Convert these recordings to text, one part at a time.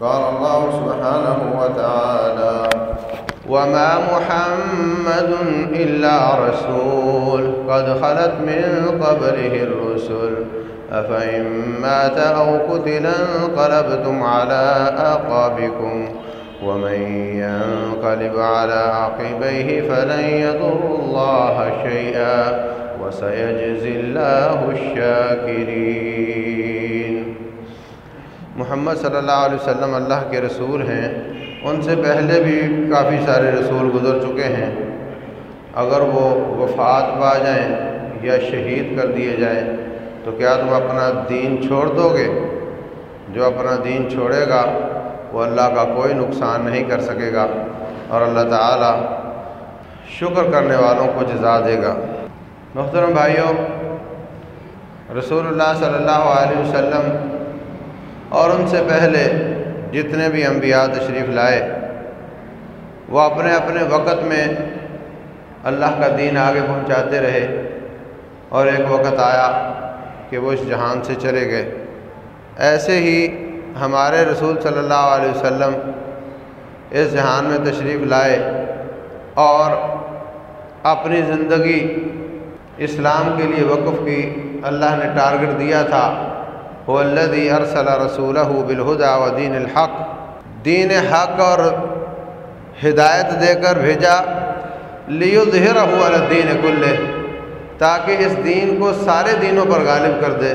قال الله سبحانه وتعالى وما محمد إلا رسول قد خلت من قبله الرسل أفإن مات أو قتلا انقلبتم على أعقابكم ومن ينقلب على عقبيه فلن يضر الله شيئا وسيجزي الله الشاكرين محمد صلی اللہ علیہ وسلم اللہ کے رسول ہیں، ان سے پہلے بھی کافی سارے رسول گزر چکے ہیں۔ اگر وہ وفات پا جائیں یا شہید کر دیے جائیں، تو کیا تم اپنا دین چھوڑ دو گے؟ جو اپنا دین چھوڑے گا، وہ اللہ کا کوئی نقصان نہیں کر سکے گا۔ اور اللہ تعالی شکر کرنے والوں کو جزا دے گا۔ محترم بھائیوں رسول اللہ صلی اللہ علیہ وسلم اور ان سے پہلے جتنے بھی انبیاء تشریف لائے، وہ اپنے اپنے وقت میں اللہ کا دین آگے پہنچاتے رہے اور ایک وقت آیا کہ وہ اس جہان سے چلے گئے۔ ایسے ہی ہمارے رسول صلی اللہ علیہ وسلم اس جہان میں تشریف لائے اور اپنی زندگی اسلام کے لیے وقف کی اللہ نے ٹارگٹ دیا تھا۔ وہ اللہ ارسل رسول بالہدا و دین الحق. دین حق اور ہدایت دے کر بھیجا لیظہر الدین کل تاکہ اس دین کو سارے دینوں پر غالب کر دے۔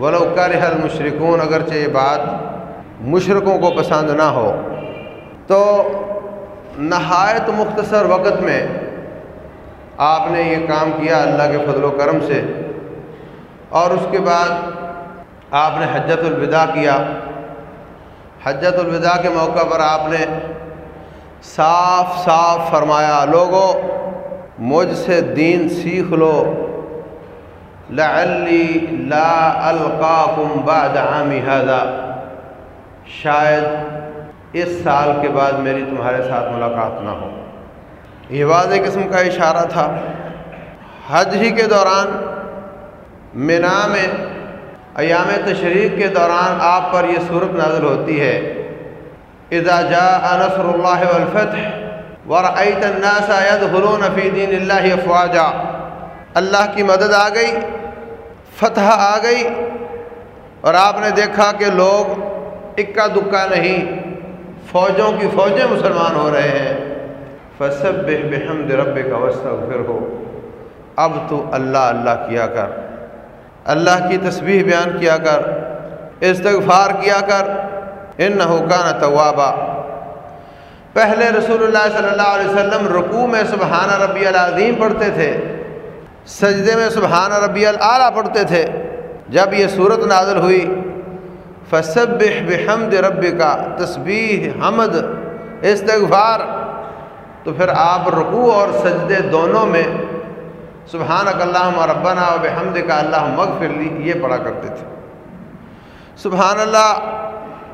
ولو کرہ المشرکون اگرچہ یہ بات مشرقوں کو پسند نہ ہو۔ تو نہایت مختصر وقت میں آپ نے یہ کام کیا اللہ کے فضل و کرم سے۔ اور اس کے بعد آپ نے حجت الوداع کیا۔ حجت الوداع کے موقع پر آپ نے صاف صاف فرمایا لوگوں مجھ سے دین سیکھ لو۔ لعلی لا القاکم بعد عامی هذا شاید اس سال کے بعد میری تمہارے ساتھ ملاقات نہ ہو۔ یہ واضح قسم کا اشارہ تھا۔ حج ہی کے دوران منا میں ایام تشریق کے دوران آپ پر یہ صورت نازل ہوتی ہے۔ اذا جاء نصر اللہ والفتح ورأيت الناس يدخلون في دين الله افواجا۔ اللہ کی مدد آ گئی، فتح آ گئی اور آپ نے دیکھا کہ لوگ اکا دکا نہیں، فوجوں کی فوجیں مسلمان ہو رہے ہیں۔ فصب بحمد رب کا وسطر ہو اب تو اللہ اللہ کیا کر؟ اللہ کی تسبیح بیان کیا کر، استغفار کیا کر ان حکان طوابہ پہلے رسول اللہ صلی اللہ علیہ وسلم رکوع میں سبحان ربی العظیم پڑھتے تھے، سجدے میں سبحان ربی العلیٰ پڑھتے تھے۔ جب یہ صورت نازل ہوئی فصب بحمد رب کا تسبیح حمد، استغفار، تو پھر آپ رکوع اور سجدے دونوں میں سبحان اک اللہ ربنا و بحمد کا اللہ مغفر لی، یہ پڑھا کرتے تھے۔ سبحان اللہ،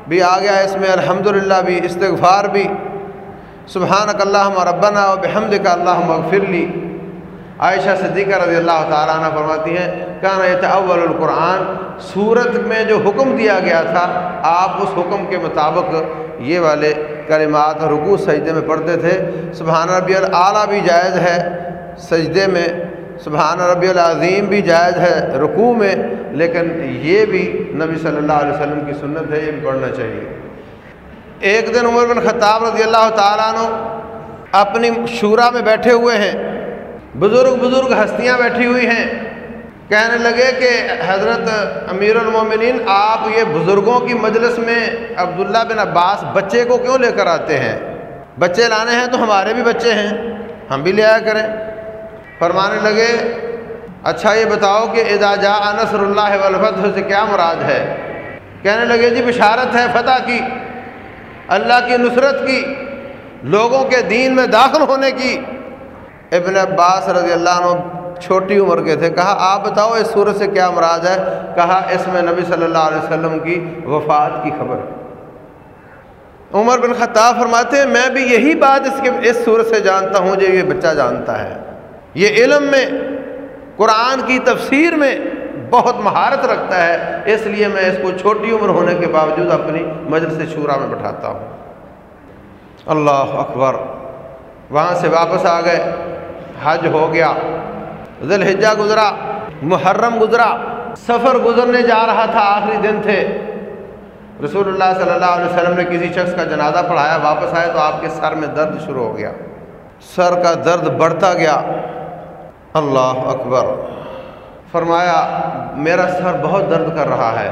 بھی آ گیا اس میں الحمد بھی، استغفار بھی۔ سبحان اک اللہ ربنا و بحمد کا اللہ مغفر لی۔ عائشہ صدیقہ رضی اللہ تعالیٰ عنہ فرماتی ہیں کہنا یہ اول القرآن صورت میں جو حکم دیا گیا تھا، آپ اس حکم کے مطابق یہ والے کلمات رکوع سجدے میں پڑھتے تھے۔ سبحان ربی العلیٰ بھی جائز ہے سجدے میں۔ سبحان ربی العظیم بھی جائز ہے رکوع میں، لیکن یہ بھی نبی صلی اللہ علیہ وسلم کی سنت ہے، یہ بھی پڑھنا چاہیے۔ ایک دن عمر بن خطاب رضی اللہ تعالیٰ عنہ اپنی شورا میں بیٹھے ہوئے ہیں۔ بزرگ بزرگ ہستیاں بیٹھی ہوئی ہیں۔ کہنے لگے کہ حضرت امیر المومنین، آپ یہ بزرگوں کی مجلس میں عبداللہ بن عباس بچے کو کیوں لے کر آتے ہیں؟ بچے لانے ہیں تو ہمارے بھی بچے ہیں، ہم بھی لے آیا کریں۔ فرمانے لگے اچھا یہ بتاؤ کہ جا نصر اللہ والفتح سے کیا مراد ہے؟ کہنے لگے جی بشارت ہے فتح کی، اللہ کی نصرت کی، لوگوں کے دین میں داخل ہونے کی۔ ابن عباس رضی اللہ عنہ چھوٹی عمر کے تھے، کہا، آپ بتاؤ اس صورت سے کیا مراد ہے؟ کہا، اس میں نبی صلی اللہ علیہ وسلم کی وفات کی خبر۔ عمر بن خطاب فرماتے ہیں، میں بھی یہی بات اس کے، اس صورت سے جانتا ہوں جو یہ بچہ جانتا ہے۔ یہ علم میں، قرآن کی تفسیر میں بہت مہارت رکھتا ہے، اس لیے میں اس کو چھوٹی عمر ہونے کے باوجود اپنی مجلس شورا میں بٹھاتا ہوں۔ اللہ اکبر۔ وہاں سے واپس آ گئے۔ حج ہو گیا۔ ذی الحجہ گزرا، محرم گزرا۔ سفر گزرنے جا رہا تھا، آخری دن تھے۔ رسول اللہ صلی اللہ علیہ وسلم نے کسی شخص کا جنازہ پڑھایا، واپس آئے تو آپ کے سر میں درد شروع ہو گیا۔ سر کا درد بڑھتا گیا۔ اللہ اکبر۔ فرمایا، میرا سر بہت درد کر رہا ہے۔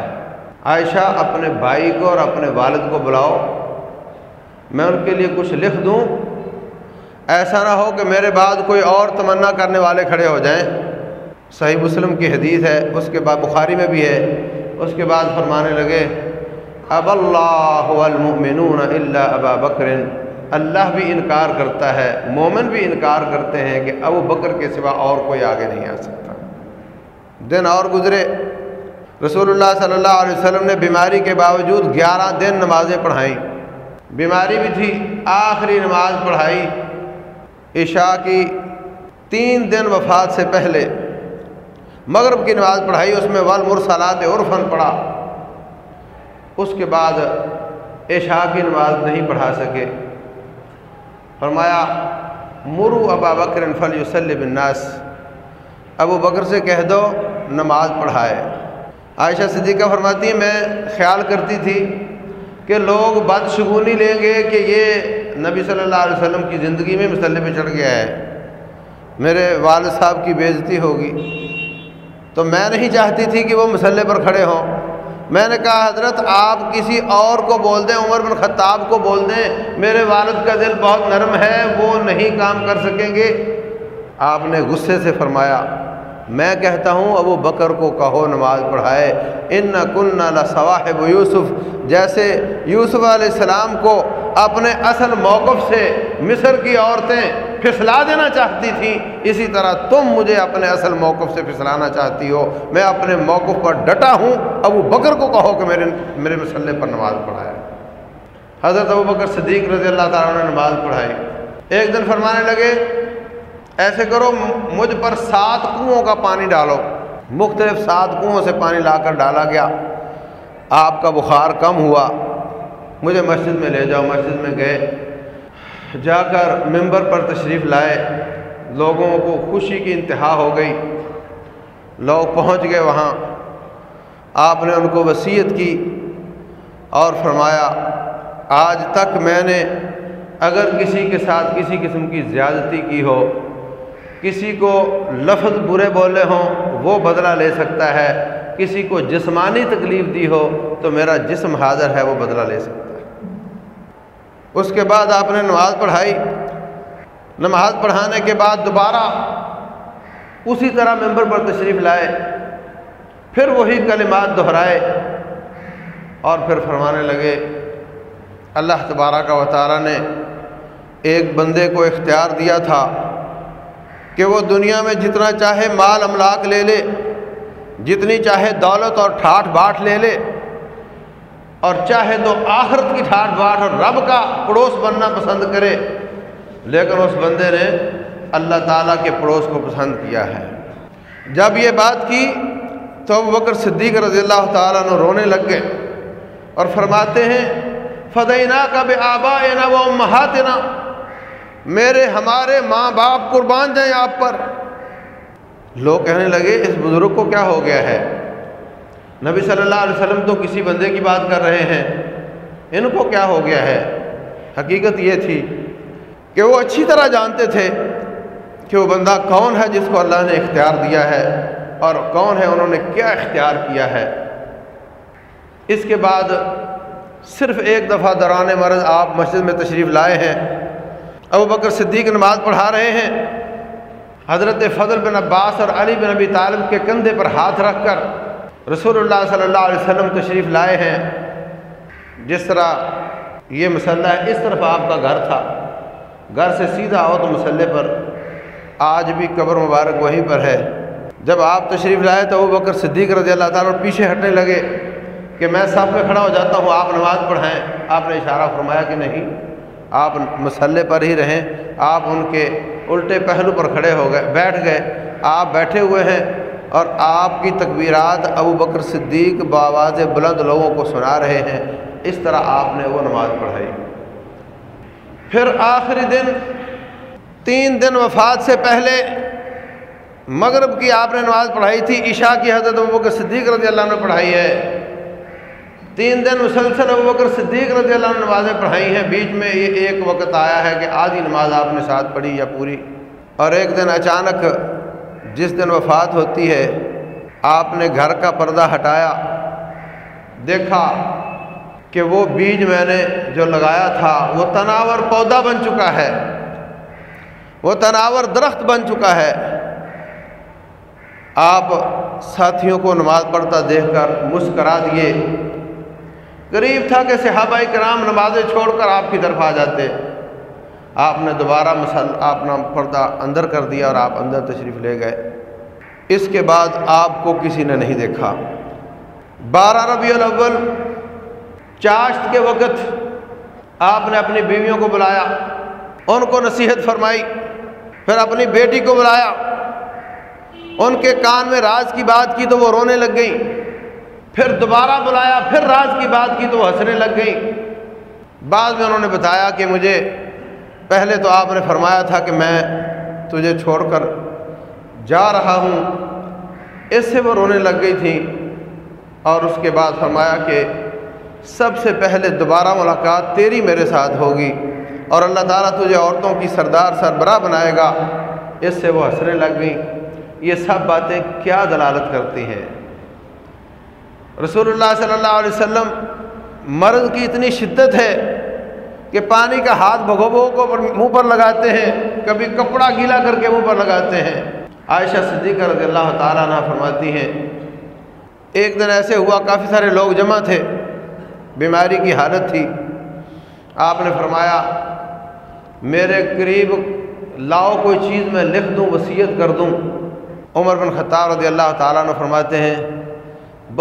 عائشہ، اپنے بھائی کو اور اپنے والد کو بلاؤ۔ میں ان کے لیے کچھ لکھ دوں۔ ایسا نہ ہو کہ میرے بعد کوئی اور تمنا کرنے والے کھڑے ہو جائیں۔ صحیح مسلم کی حدیث ہے، اس کے بعد بخاری میں بھی ہے۔ اس کے بعد فرمانے لگے، اب اللہ المؤمنون الا ابا بکر۔ اللہ بھی انکار کرتا ہے، مومن بھی انکار کرتے ہیں کہ ابو بکر کے سوا اور کوئی آگے نہیں آ سکتا۔ دن اور گزرے، رسول اللہ صلی اللہ علیہ وسلم نے بیماری کے باوجود گیارہ دن نمازیں پڑھائیں۔ بیماری بھی تھی، آخری نماز پڑھائی۔ عشاء کی تین دن وفات سے پہلے مغرب کی نماز پڑھائی، اس میں والمرسلات عرفن پڑھا۔ اس کے بعد عشاء کی نماز نہیں پڑھا سکے۔ فرمایا، مرو ابا بکر فل یوسل بناس ابو بکر سے کہہ دو، نماز پڑھائے۔ عائشہ صدیقہ فرماتی ہے میں خیال کرتی تھی کہ لوگ بدشگونی لیں گے کہ یہ نبی صلی اللہ علیہ وسلم کی زندگی میں مسلح پہ چڑھ گیا ہے۔ میرے والد صاحب کی بےزتی ہوگی۔ تو میں نہیں چاہتی تھی کہ وہ مسلح پر کھڑے ہوں۔ میں نے کہا، حضرت آپ کسی اور کو بول دیں، عمر بن خطاب کو بول دیں، میرے والد کا دل بہت نرم ہے، وہ نہیں کام کر سکیں گے۔ آپ نے غصے سے فرمایا، میں کہتا ہوں، ابو بکر کو کہو نماز پڑھائے۔ ان کن صواحب یوسف، جیسے یوسف علیہ السلام کو اپنے اصل موقف سے مصر کی عورتیں پھسلا دینا چاہتی تھیں اسی طرح تم مجھے اپنے اصل موقف سے پھسلانا چاہتی ہو۔ میں اپنے موقف پر ڈٹا ہوں۔ ابو بکر کو کہو کہ میرے میرے مسلح پر نماز پڑھائے۔ حضرت ابو بکر صدیق رضی اللہ تعالیٰ نے نماز پڑھائی۔ ایک دن فرمانے لگے، ایسے کرو، مجھ پر سات کنوؤں کا پانی ڈالو۔ مختلف سات کنوؤں سے پانی لا کر ڈالا گیا۔ آپ کا بخار کم ہوا۔ مجھے مسجد میں لے جاؤ، مسجد میں گئے۔ جا کر ممبر پر تشریف لائے۔ لوگوں کو خوشی کی انتہا ہو گئی۔ لوگ پہنچ گئے وہاں۔ آپ نے ان کو وصیت کی اور فرمایا، آج تک میں نے اگر کسی کے ساتھ کسی قسم کی زیادتی کی ہو، کسی کو لفظ برے بولے ہوں، وہ بدلہ لے سکتا ہے۔ کسی کو جسمانی تکلیف دی ہو، تو میرا جسم حاضر ہے، وہ بدلہ لے سکتا ہے۔ اس کے بعد آپ نے نماز پڑھائی۔ نماز پڑھانے کے بعد دوبارہ اسی طرح ممبر پر تشریف لائے۔ پھر وہی کلمات دہرائے اور پھر فرمانے لگے۔ اللہ تبارہ کا وطارہ نے ایک بندے کو اختیار دیا تھا کہ وہ دنیا میں جتنا چاہے مال املاک لے لے، جتنی چاہے دولت اور ٹھاٹ باٹ لے لے۔ اور چاہے تو آخرت کی ٹھاٹ باٹ اور رب کا پڑوس بننا پسند کرے، لیکن اس بندے نے اللہ تعالیٰ کے پڑوس کو پسند کیا ہے۔ جب یہ بات کی تو اب بکر صدیق رضی اللہ تعالیٰ نے رونے لگ گئے اور فرماتے ہیں فدینہ کا بے آبا نا وہ مہاتنا میرے ہمارے ماں باپ قربان جائیں آپ پر۔ لوگ کہنے لگے، اس بزرگ کو کیا ہو گیا ہے؟ نبی صلی اللہ علیہ وسلم تو کسی بندے کی بات کر رہے ہیں۔ ان کو کیا ہو گیا ہے؟ حقیقت یہ تھی کہ وہ اچھی طرح جانتے تھے کہ وہ بندہ کون ہے جس کو اللہ نے اختیار دیا ہے اور کون ہے انہوں نے کیا اختیار کیا ہے۔ اس کے بعد صرف ایک دفعہ دوران مرض آپ مسجد میں تشریف لائے ہیں۔ ابو بکر صدیق نماز پڑھا رہے ہیں۔ حضرت فضل بن عباس اور علی بن ابی طالب کے کندھے پر ہاتھ رکھ کر رسول اللہ صلی اللہ علیہ وسلم تشریف لائے ہیں۔ جس طرح یہ مسئلہ ہے اس طرف آپ کا گھر تھا، گھر سے سیدھا آؤ تو مسئلے پر۔ آج بھی قبر مبارک وہیں پر ہے۔ جب آپ تشریف لائے تو وہ بکر صدیق رضی اللہ تعالیٰ پیچھے ہٹنے لگے کہ میں سب میں کھڑا ہو جاتا ہوں، آپ نماز پڑھائیں آپ نے اشارہ فرمایا کہ نہیں، آپ مسلح پر ہی رہیں۔ آپ ان کے الٹے پہلو پر کھڑے ہو گئے، بیٹھ گئے۔ آپ بیٹھے ہوئے ہیں۔ اور آپ کی تکبیرات ابو بکر صدیق بآواز بلند لوگوں کو سنا رہے ہیں۔ اس طرح آپ نے وہ نماز پڑھائی۔ پھر آخری دن، تین دن وفات سے پہلے مغرب کی آپ نے نماز پڑھائی تھی۔ عشاء کی حضرت ابو بکر صدیق رضی اللہ نے پڑھائی ہے۔ تین دن مسلسل ابو بکر صدیق رضی اللہ عنہ نمازیں پڑھائی ہیں۔ بیچ میں یہ ایک وقت آیا ہے کہ آدھی نماز آپ نے ساتھ پڑھی یا پوری۔ اور ایک دن اچانک جس دن وفات ہوتی ہے، آپ نے گھر کا پردہ ہٹایا، دیکھا کہ وہ بیج میں نے جو لگایا تھا، وہ تناور پودا بن چکا ہے۔ وہ تناور درخت بن چکا ہے۔ آپ ساتھیوں کو نماز پڑھتا دیکھ کر مسکرا دیے۔ غریب تھا کہ صحابہ کرام نمازیں چھوڑ کر آپ کی طرف آ جاتے۔ آپ نے دوبارہ مسل اپنا پردہ اندر کر دیا اور آپ اندر تشریف لے گئے۔ اس کے بعد آپ کو کسی نے نہیں دیکھا۔ بارہ ربیع الاول، چاشت کے وقت آپ نے اپنی بیویوں کو بلایا، ان کو نصیحت فرمائی، پھر اپنی بیٹی کو بلایا۔ ان کے کان میں راز کی بات کی تو وہ رونے لگ گئیں۔ پھر دوبارہ بلایا، پھر راز کی بات کی تو وہ ہنسنے لگ گئی بعد میں انہوں نے بتایا کہ مجھے پہلے تو آپ نے فرمایا تھا کہ میں تجھے چھوڑ کر جا رہا ہوں۔ اس سے وہ رونے لگ گئی تھیں اور اس کے بعد فرمایا کہ سب سے پہلے دوبارہ ملاقات تیری میرے ساتھ ہوگی اور اللہ تعالیٰ تجھے عورتوں کی سردار سربراہ بنائے گا۔ اس سے وہ ہنسنے لگ گئیں۔ یہ سب باتیں کیا دلالت کرتی ہیں؟ رسول اللہ صلی اللہ علیہ وسلم مرض کی اتنی شدت ہے کہ پانی کا ہاتھ بھگو بھگو کو منہ پر لگاتے ہیں، کبھی کپڑا گیلا کر کے منہ پر لگاتے ہیں۔ عائشہ صدیقہ رضی اللہ تعالیٰ عنہ فرماتی ہیں، ایک دن ایسے ہوا، کافی سارے لوگ جمع تھے، بیماری کی حالت تھی۔ آپ نے فرمایا، میرے قریب لاؤ کوئی چیز میں لکھ دوں، وصیت کر دوں۔ عمر بن خطاب رضی اللہ تعالیٰ عنہ فرماتے ہیں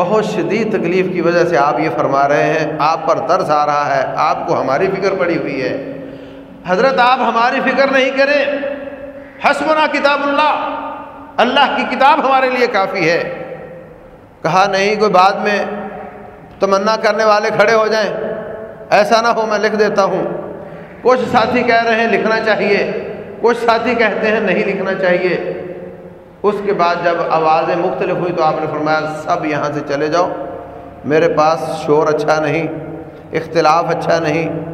بہت شدید تکلیف کی وجہ سے آپ یہ فرما رہے ہیں، آپ پر طرز آ رہا ہے، آپ کو ہماری فکر پڑی ہوئی ہے۔ حضرت، آپ ہماری فکر نہیں کریں۔ حسبنا کتاب اللہ۔ اللہ کی کتاب ہمارے لیے کافی ہے۔ کہا، نہیں، کوئی بعد میں تمنا کرنے والے کھڑے ہو جائیں۔ ایسا نہ ہو، میں لکھ دیتا ہوں۔ کچھ ساتھی کہہ رہے ہیں، لکھنا چاہیے۔ کچھ ساتھی کہتے ہیں، نہیں لکھنا چاہیے۔ اس کے بعد جب آوازیں مختلف ہوئی تو آپ نے فرمایا، سب یہاں سے چلے جاؤ۔ میرے پاس شور اچھا نہیں، اختلاف اچھا نہیں۔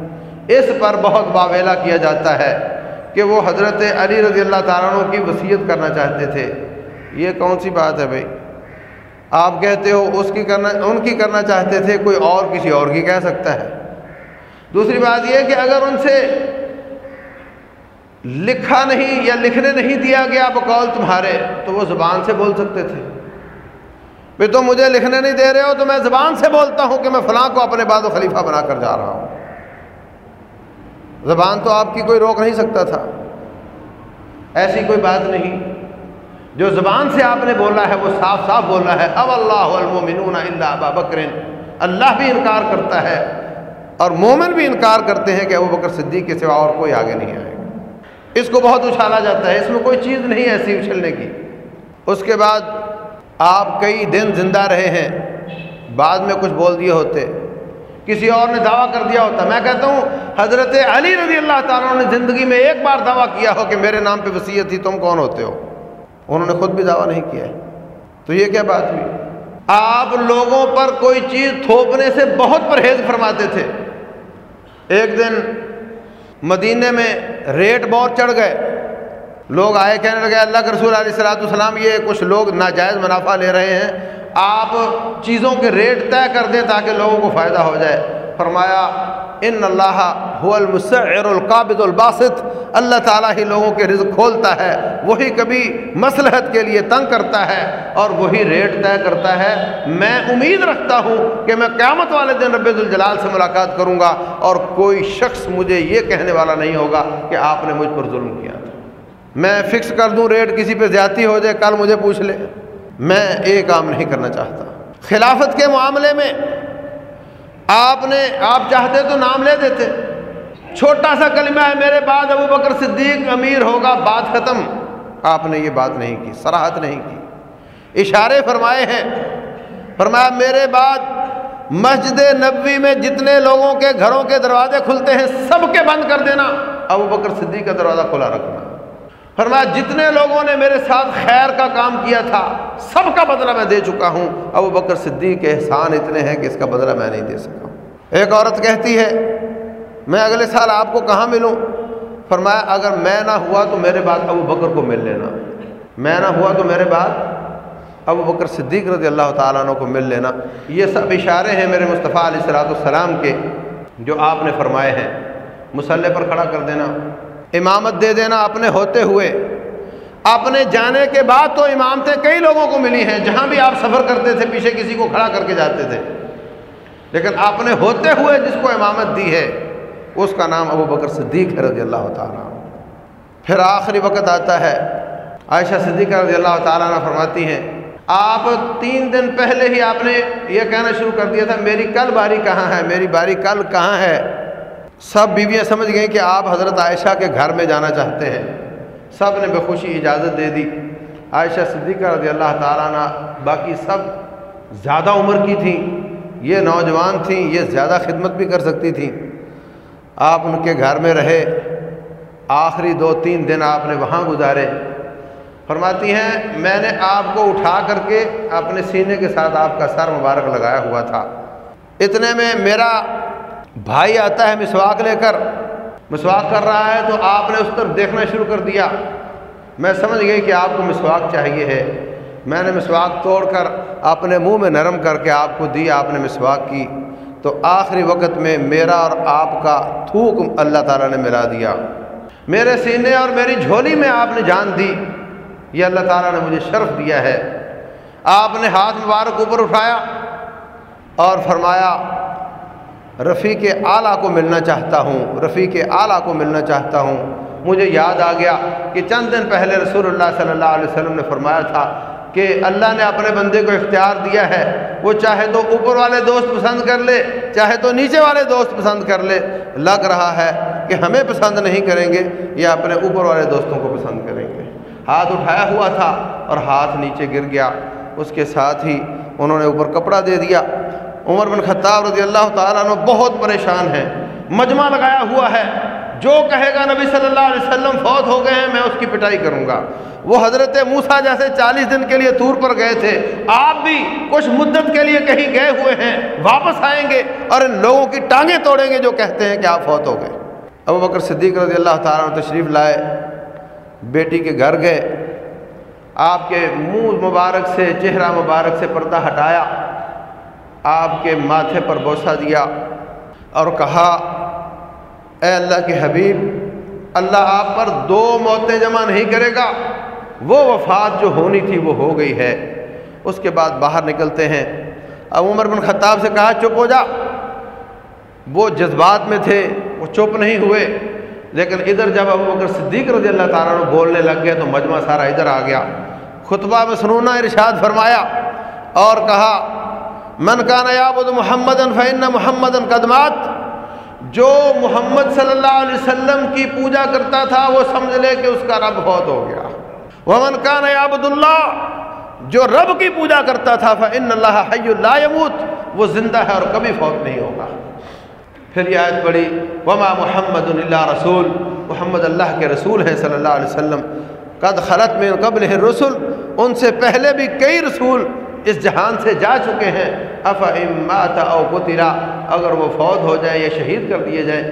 اس پر بہت باویلا کیا جاتا ہے کہ وہ حضرت علی رضی اللہ تعالیٰ عنہ کی وصیت کرنا چاہتے تھے۔ یہ کون سی بات ہے بھائی؟ آپ کہتے ہو، اس کی کرنا، ان کی کرنا چاہتے تھے، کوئی اور کسی اور کی کہہ سکتا ہے۔ دوسری بات یہ کہ اگر ان سے لکھا نہیں یا لکھنے نہیں دیا گیا بقول تمہارے، تو وہ زبان سے بول سکتے تھے۔ بھائی تم مجھے لکھنے نہیں دے رہے ہو تو میں زبان سے بولتا ہوں کہ میں فلاں کو اپنے بعد و خلیفہ بنا کر جا رہا ہوں۔ زبان تو آپ کی کوئی روک نہیں سکتا تھا۔ ایسی کوئی بات نہیں۔ جو زبان سے آپ نے بولا ہے وہ صاف صاف بولا ہے۔ اب اللہ المومنون اللہ ابا بکرین اللہ بھی انکار کرتا ہے اور مومن بھی انکار کرتے ہیں کہ ابو بکر صدیق کے سوا اور کوئی آگے نہیں آئے اس کو بہت اچھالا جاتا ہے، اس میں کوئی چیز نہیں ایسی اچھلنے کی۔ اس کے بعد آپ کئی دن زندہ رہے ہیں، بعد میں کچھ بول دیے ہوتے۔ کسی اور نے دعویٰ کر دیا ہوتا۔ میں کہتا ہوں، حضرت علی رضی اللہ تعالیٰ نے زندگی میں ایک بار دعویٰ کیا ہو کہ میرے نام پہ وصیت تھی، تم کون ہوتے ہو؟ انہوں نے خود بھی دعویٰ نہیں کیا۔ ہے تو یہ کیا بات ہوئی؟ آپ لوگوں پر کوئی چیز تھوپنے سے بہت پرہیز فرماتے تھے۔ ایک دن مدینے میں ریٹ بہت چڑھ گئے۔ لوگ آئے کہنے لگے، اللہ کے رسول علیہ السلاۃ السلام یہ کچھ لوگ ناجائز منافع لے رہے ہیں۔ آپ چیزوں کے ریٹ طے کر دیں تاکہ لوگوں کو فائدہ ہو جائے۔ فرمایا، ان اللہ المسعر القابض الباسط۔ اللہ تعالیٰ ہی لوگوں کے رزق کھولتا ہے، وہی کبھی مصلحت کے لیے تنگ کرتا ہے اور وہی ریٹ طے کرتا ہے۔ میں امید رکھتا ہوں کہ میں قیامت والے دن رب الجلال سے ملاقات کروں گا اور کوئی شخص مجھے یہ کہنے والا نہیں ہوگا کہ آپ نے مجھ پر ظلم کیا تھا۔ میں فکس کر دوں، ریٹ کسی پہ زیادتی ہو جائے، کل مجھے پوچھ لے۔ میں ایک کام نہیں کرنا چاہتا۔ خلافت کے معاملے میں آپ نے، آپ چاہتے تو نام لے دیتے۔ چھوٹا سا کلمہ ہے، میرے بعد ابو بکر صدیق امیر ہوگا، بات ختم۔ آپ نے یہ بات نہیں کی سراہت نہیں کی۔ اشارے فرمائے ہیں۔ فرمایا، میرے بعد مسجد نبوی میں جتنے لوگوں کے گھروں کے دروازے کھلتے ہیں، سب کے بند کر دینا۔ ابو بکر صدیق کا دروازہ کھلا رکھنا۔ فرمایا، جتنے لوگوں نے میرے ساتھ خیر کا کام کیا تھا، سب کا بدلہ میں دے چکا ہوں۔ ابو بکر صدیق کے احسان اتنے ہیں کہ اس کا بدلہ میں نہیں دے سکا۔ ایک عورت کہتی ہے، میں اگلے سال آپ کو کہاں ملوں؟ فرمایا، اگر میں نہ ہوا تو میرے بعد ابو بکر کو مل لینا۔ میں نہ ہوا تو میرے بعد ابو بکر صدیق رضی اللہ تعالیٰ عنہ کو مل لینا۔ یہ سب اشارے ہیں میرے مصطفیٰ علیہ السلاۃ السلام کے، جو آپ نے فرمائے ہیں۔ مسلح پر کھڑا کر دینا۔ امامت دے دینا اپنے ہوتے ہوئے۔ اپنے جانے کے بعد تو امامتیں کئی لوگوں کو ملی ہیں، جہاں بھی آپ سفر کرتے تھے، پیچھے کسی کو کھڑا کر کے جاتے تھے۔ لیکن آپ نے ہوتے ہوئے جس کو امامت دی ہے، اس کا نام ابو بکر صدیق ہے رضی اللہ تعالیٰ۔ پھر آخری وقت آتا ہے، عائشہ صدیقہ رضی اللہ تعالیٰ عنہ فرماتی ہیں، آپ تین دن پہلے ہی آپ نے یہ کہنا شروع کر دیا تھا، میری کل باری کہاں ہے، میری باری کل کہاں ہے؟ سب بیویاں سمجھ گئیں کہ آپ حضرت عائشہ کے گھر میں جانا چاہتے ہیں۔ سب نے بخوشی اجازت دے دی۔ عائشہ صدیقہ رضی اللہ تعالیٰ عنہ، باقی سب زیادہ عمر کی تھیں۔ یہ نوجوان تھیں، یہ زیادہ خدمت بھی کر سکتی تھیں۔ آپ ان کے گھر میں رہے۔ آخری دو تین دن آپ نے وہاں گزارے۔ فرماتی ہیں، میں نے آپ کو اٹھا کر کے اپنے سینے کے ساتھ آپ کا سر مبارک لگایا ہوا تھا۔ اتنے میں میرا بھائی آتا ہے مسواک لے کر، مسواک کر رہا ہے تو آپ نے اس طرف دیکھنا شروع کر دیا۔ میں سمجھ گئی کہ آپ کو مسواک چاہیے ہے۔ میں نے مسواک توڑ کر اپنے منہ میں نرم کر کے آپ کو دی، آپ نے مسواک کی۔ تو آخری وقت میں میرا اور آپ کا تھوک اللہ تعالیٰ نے ملا دیا۔ میرے سینے اور میری جھولی میں آپ نے جان دی۔ یہ اللہ تعالیٰ نے مجھے شرف دیا ہے۔ آپ نے ہاتھ مبارک اوپر اٹھایا اور فرمایا رفیق اعلیٰ کو ملنا چاہتا ہوں رفیق اعلیٰ کو ملنا چاہتا ہوں۔ مجھے یاد آ گیا کہ چند دن پہلے رسول اللہ صلی اللہ علیہ وسلم نے فرمایا تھا کہ اللہ نے اپنے بندے کو اختیار دیا ہے۔ وہ چاہے تو اوپر والے دوست پسند کر لے، چاہے تو نیچے والے دوست پسند کر لے۔ لگ رہا ہے کہ ہمیں پسند نہیں کریں گے یا اپنے اوپر والے دوستوں کو پسند کریں گے۔ ہاتھ اٹھایا ہوا تھا اور ہاتھ نیچے گر گیا۔ اس کے ساتھ ہی انہوں نے اوپر کپڑا دے دیا۔ عمر بن خطاب رضی اللہ تعالیٰ عنہ بہت پریشان ہیں مجمع لگایا ہوا ہے۔ جو کہے گا نبی صلی اللہ علیہ وسلم فوت ہو گئے ہیں، میں اس کی پٹائی کروں گا۔ وہ حضرت موسا جیسے چالیس دن کے لیے طور پر گئے تھے۔ آپ بھی کچھ مدت کے لیے کہیں گئے ہوئے ہیں، واپس آئیں گے اور ان لوگوں کی ٹانگیں توڑیں گے جو کہتے ہیں کہ آپ فوت ہو گئے۔ ابو بکر صدیق رضی اللہ تعالیٰ تشریف لائے۔ بیٹی کے گھر گئے۔ آپ کے منہ مبارک سے، چہرہ مبارک سے پردہ ہٹایا۔ آپ کے ماتھے پر بوسہ دیا اور کہا، اے اللہ کے حبیب، اللہ آپ پر دو موتیں جمع نہیں کرے گا۔ وہ وفات جو ہونی تھی وہ ہو گئی ہے۔ اس کے بعد باہر نکلتے ہیں۔ اب عمر بن خطاب سے کہا، چپ ہو جا۔ وہ جذبات میں تھے، وہ چپ نہیں ہوئے۔ لیکن ادھر جب ابو بکر صدیق رضی اللہ تعالیٰ نے بولنے لگ گئے تو مجمع سارا ادھر آ گیا۔ خطبہ میں سنونا ارشاد فرمایا اور کہا من کا نیابد محمد فعن محمد قدمات جو محمد صلی اللہ علیہ وسلم کی پوجا کرتا تھا، وہ سمجھ لے کہ اس کا رب بہت ہو گیا۔ وہ من کا نیابد اللہ، جو رب کی پوجا کرتا تھا فن اللہ حی اللہ یموت، وہ زندہ ہے اور کبھی فوت نہیں ہوگا۔ پھر یہ آیت پڑھی، وما محمد اللہ رسول، محمد اللہ کے رسول ہیں صلی اللہ علیہ وسلم۔ قد خلط میں قبل رسول ان سے پہلے بھی کئی رسول اس جہان سے جا چکے ہیں۔ اف امات او قطرا اگر وہ فوت ہو جائیں یا شہید کر دیے جائیں۔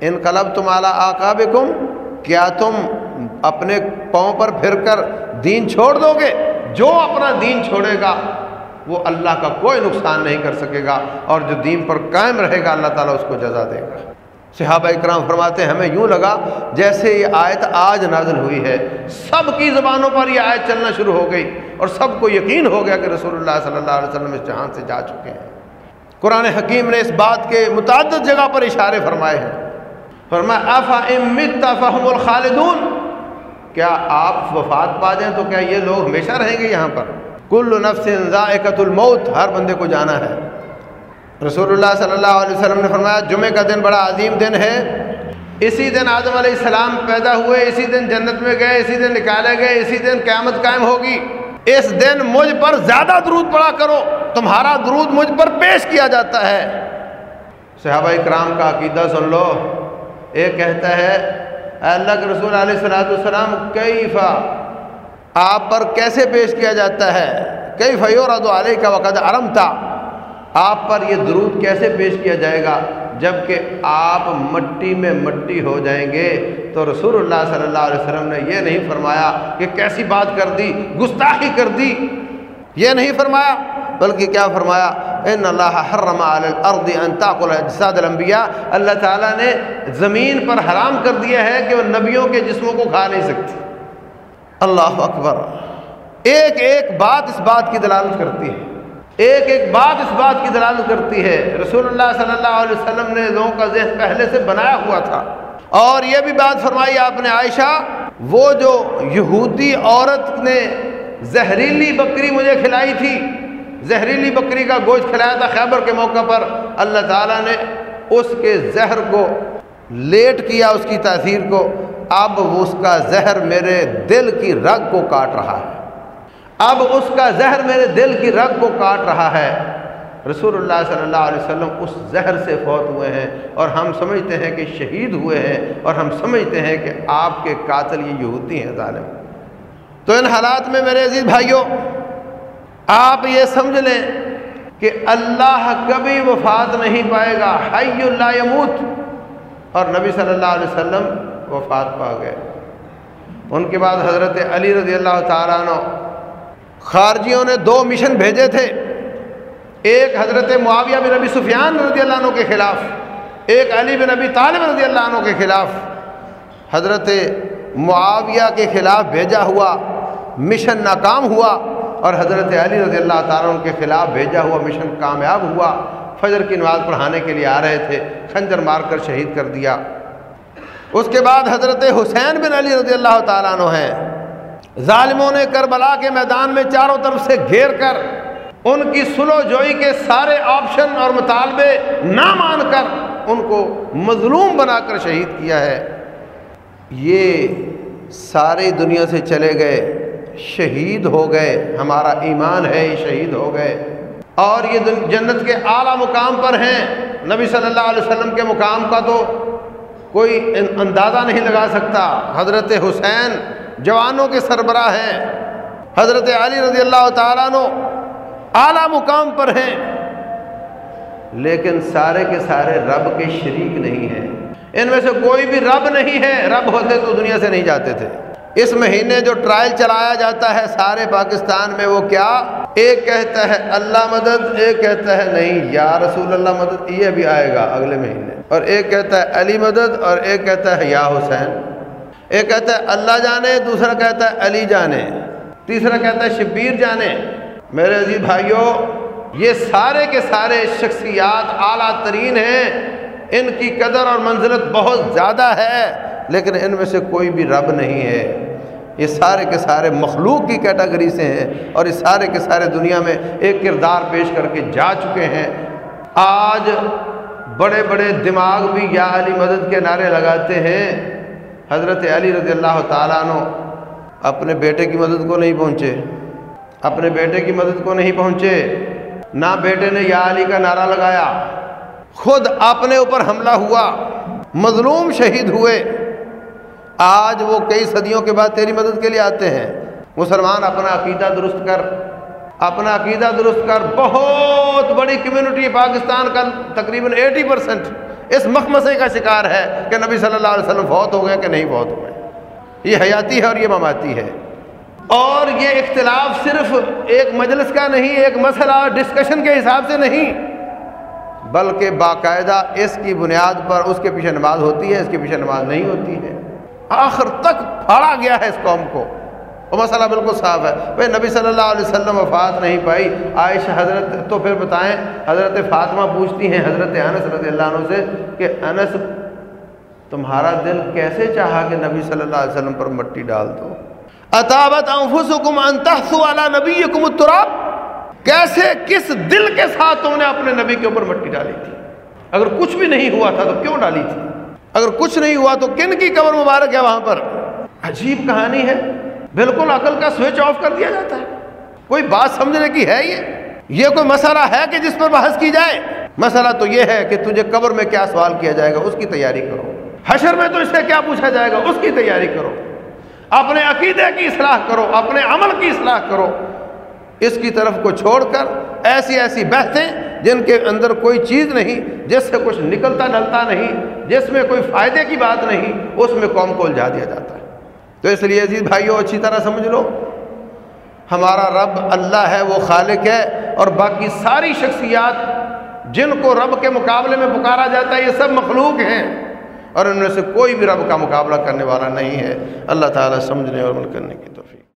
انقلب تم اعلیٰ آکاب کیا تم اپنے پاؤں پر پھر کر دین چھوڑ دو گے؟ جو اپنا دین چھوڑے گا، وہ اللہ کا کوئی نقصان نہیں کر سکے گا۔ اور جو دین پر قائم رہے گا، اللہ تعالیٰ اس کو جزا دے گا۔ صحابہ اکرام فرماتے ہیں، ہمیں یوں لگا جیسے یہ آیت آج نازل ہوئی ہے۔ سب کی زبانوں پر یہ آیت چلنا شروع ہو گئی اور سب کو یقین ہو گیا کہ رسول اللہ صلی اللہ علیہ وسلم اس جہان سے جا چکے ہیں۔ قرآن حکیم نے اس بات کے متعدد جگہ پر اشارے فرمائے ہیں۔ فرمایا فہم الخالدون کیا آپ وفات پا جائیں تو کیا یہ لوگ ہمیشہ رہیں گے یہاں پر؟ کل نفس ذائقۃ الموت ہر بندے کو جانا ہے۔ رسول اللہ صلی اللہ علیہ وسلم نے فرمایا، جمعہ کا دن بڑا عظیم دن ہے۔ اسی دن آدم علیہ السلام پیدا ہوئے، اسی دن جنت میں گئے، اسی دن نکالے گئے، اسی دن قیامت قائم ہوگی۔ اس دن مجھ پر زیادہ درود پڑا کرو، تمہارا درود مجھ پر پیش کیا جاتا ہے۔ صحابہ اکرام کا عقیدہ سن لو۔ ایک کہتا ہے اللہ کے رسول علیہ صلاحت السلام کئی فا آپ پر کیسے پیش کیا جاتا ہے؟ کئی فیور علیہ کا وقت عرم تھا آپ پر یہ درود کیسے پیش کیا جائے گا؟ جبکہ آپ مٹی میں مٹی ہو جائیں گے، تو رسول اللہ صلی اللہ علیہ وسلم نے یہ نہیں فرمایا کہ کیسی بات کر دی، گستاخی کر دی، یہ نہیں فرمایا، بلکہ کیا فرمایا؟ ان اللہ حرم علی الارض ان تاکل اجساد الانبیاء، اللہ تعالیٰ نے زمین پر حرام کر دیا ہے کہ وہ نبیوں کے جسموں کو کھا نہیں سکتی۔ اللہ اکبر۔ ایک ایک بات اس بات کی دلالت کرتی ہے۔ ایک ایک بات اس بات کی دلالت کرتی ہے۔ رسول اللہ صلی اللہ علیہ وسلم نے لوگوں کا ذہن پہلے سے بنایا ہوا تھا۔ اور یہ بھی بات فرمائی آپ نے عائشہ، وہ جو یہودی عورت نے زہریلی بکری مجھے کھلائی تھی، زہریلی بکری کا گوشت کھلایا تھا خیبر کے موقع پر، اللہ تعالیٰ نے اس کے زہر کو لیٹ کیا، اس کی تاثیر کو۔ اب اس کا زہر میرے دل کی رگ کو کاٹ رہا ہے۔ اب اس کا زہر میرے دل کی رگ کو کاٹ رہا ہے۔ رسول اللہ صلی اللہ علیہ وسلم اس زہر سے فوت ہوئے ہیں اور ہم سمجھتے ہیں کہ شہید ہوئے ہیں اور ہم سمجھتے ہیں کہ آپ کے قاتل یہ یہودی ہیں ظالم۔ تو ان حالات میں میرے عزیز بھائیوں، آپ یہ سمجھ لیں کہ اللہ کبھی وفات نہیں پائے گا۔ حی اللہ یموت۔ اور نبی صلی اللہ علیہ وسلم وفات پا گئے۔ ان کے بعد حضرت علی رضی اللہ تعالیٰ عنہ خارجیوں نے دو مشن بھیجے تھے۔ ایک حضرت معاویہ بن نبی سفیان رضی اللہ عنہ کے خلاف، ایک علی بن نبی طالب رضی اللہ عنہ کے خلاف حضرت معاویہ کے خلاف بھیجا ہوا مشن ناکام ہوا اور حضرت علی رضی اللہ تعالیٰ عنہ کے خلاف بھیجا ہوا مشن کامیاب ہوا۔ فجر کی نماز پڑھانے کے لیے آ رہے تھے، خنجر مار کر شہید کر دیا۔ اس کے بعد حضرت حسین بن علی رضی اللہ تعالیٰ عنہ ہیں۔ ظالموں نے کربلا کے میدان میں چاروں طرف سے گھیر کر ان کی سلو جوئی کے سارے آپشن اور مطالبے نہ مان کر ان کو مظلوم بنا کر شہید کیا ہے۔ یہ ساری دنیا سے چلے گئے، شہید ہو گئے، ہمارا ایمان ہے یہ شہید ہو گئے۔ اور یہ جنت کے اعلیٰ مقام پر ہیں۔ نبی صلی اللہ علیہ وسلم کے مقام کا تو کوئی اندازہ نہیں لگا سکتا۔ حضرت حسین جوانوں کے سربراہ ہیں۔ حضرت علی رضی اللہ تعالیٰ نو اعلیٰ مقام پر ہیں۔ لیکن سارے کے سارے رب کے شریک نہیں ہیں۔ ان میں سے کوئی بھی رب نہیں ہے۔ رب ہوتے تو دنیا سے نہیں جاتے تھے۔ اس مہینے جو ٹرائل چلایا جاتا ہے سارے پاکستان میں وہ کیا؟ ایک کہتا ہے، اللہ مدد، ایک کہتا ہے، نہیں، یا رسول اللہ مدد، یہ بھی آئے گا اگلے مہینے۔ اور ایک کہتا ہے، علی مدد، اور ایک کہتا ہے، یا حسین۔ ایک کہتا ہے اللہ جانے، دوسرا کہتا ہے علی جانے، تیسرا کہتا ہے شبیر جانے۔ میرے عزیز بھائیوں یہ سارے کے سارے شخصیات اعلیٰ ترین ہیں۔ ان کی قدر اور منزلت بہت زیادہ ہے، لیکن ان میں سے کوئی بھی رب نہیں ہے۔ یہ سارے کے سارے مخلوق کی کیٹاگری سے ہیں اور یہ سارے کے سارے دنیا میں ایک کردار پیش کر کے جا چکے ہیں۔ آج بڑے بڑے دماغ بھی یا علی مدد کے نعرے لگاتے ہیں۔ حضرت علی رضی اللہ تعالیٰ عنہ اپنے بیٹے کی مدد کو نہیں پہنچے۔ اپنے بیٹے کی مدد کو نہیں پہنچے۔ نہ بیٹے نے یا علی کا نعرہ لگایا۔ خود اپنے اوپر حملہ ہوا۔ مظلوم شہید ہوئے۔ آج وہ کئی صدیوں کے بعد تیری مدد کے لیے آتے ہیں۔ مسلمان اپنا عقیدہ درست کر، اپنا عقیدہ درست کر۔ بہت بڑی کمیونٹی پاکستان کا تقریباً ایٹی پرسنٹ اس مخمسے کا شکار ہے کہ نبی صلی اللہ علیہ وسلم فوت ہو گئے کہ نہیں فوت ہو گئے۔ یہ حیاتی ہے اور یہ مماتی ہے۔ اور یہ اختلاف صرف ایک مجلس کا نہیں، ایک مسئلہ ڈسکشن کے حساب سے نہیں، بلکہ باقاعدہ اس کی بنیاد پر اس کے پیچھے نماز ہوتی ہے، اس کے پیچھے نماز نہیں ہوتی ہے۔ آخر تک پھاڑا گیا ہے اس قوم کو۔ وہ مسئلہ بالکل صاف ہے۔ بھائی، نبی صلی اللہ علیہ وسلم وفات نہیں پائی۔ عائشہ، حضرت، تو پھر بتائیں، حضرت فاطمہ پوچھتی ہیں، حضرت انس رضی اللہ عنہ سے کہ انس، تمہارا دل کیسے چاہا کہ نبی صلی اللہ علیہ وسلم پر مٹی ڈال دو؟ اطابت انفسکم ان تحسو علی نبیکم التراب۔ کیسے، کس دل کے ساتھ تم نے اپنے نبی کے اوپر مٹی ڈالی تھی؟ اگر کچھ بھی نہیں ہوا تھا تو کیوں ڈالی تھی؟ اگر کچھ نہیں ہوا تو کن کی قبر مبارک ہے وہاں پر؟ عجیب کہانی ہے۔ بالکل عقل کا سوئچ آف کر دیا جاتا ہے۔ کوئی بات سمجھنے کی ہے یہ؟ یہ کوئی مسئلہ ہے کہ جس پر بحث کی جائے؟ مسئلہ تو یہ ہے کہ تجھے قبر میں کیا سوال کیا جائے گا، اس کی تیاری کرو۔ حشر میں تو اس سے کیا پوچھا جائے گا، اس کی تیاری کرو۔ اپنے عقیدے کی اصلاح کرو، اپنے عمل کی اصلاح کرو۔ اس کی طرف کو چھوڑ کر ایسی ایسی بحثیں جن کے اندر کوئی چیز نہیں، جس سے کچھ نکلتا ڈلتا نہیں، جس میں کوئی فائدے کی بات نہیں، اس میں قوم کو الجھا دیا جاتا۔ ہے تو اس لیے عزیز بھائیوں اچھی طرح سمجھ لو۔ ہمارا رب اللہ ہے، وہ خالق ہے، اور باقی ساری شخصیات جن کو رب کے مقابلے میں پکارا جاتا ہے، یہ سب مخلوق ہیں۔ اور ان میں سے کوئی بھی رب کا مقابلہ کرنے والا نہیں ہے۔ اللہ تعالیٰ سمجھنے اور عمل کرنے کی توفیق۔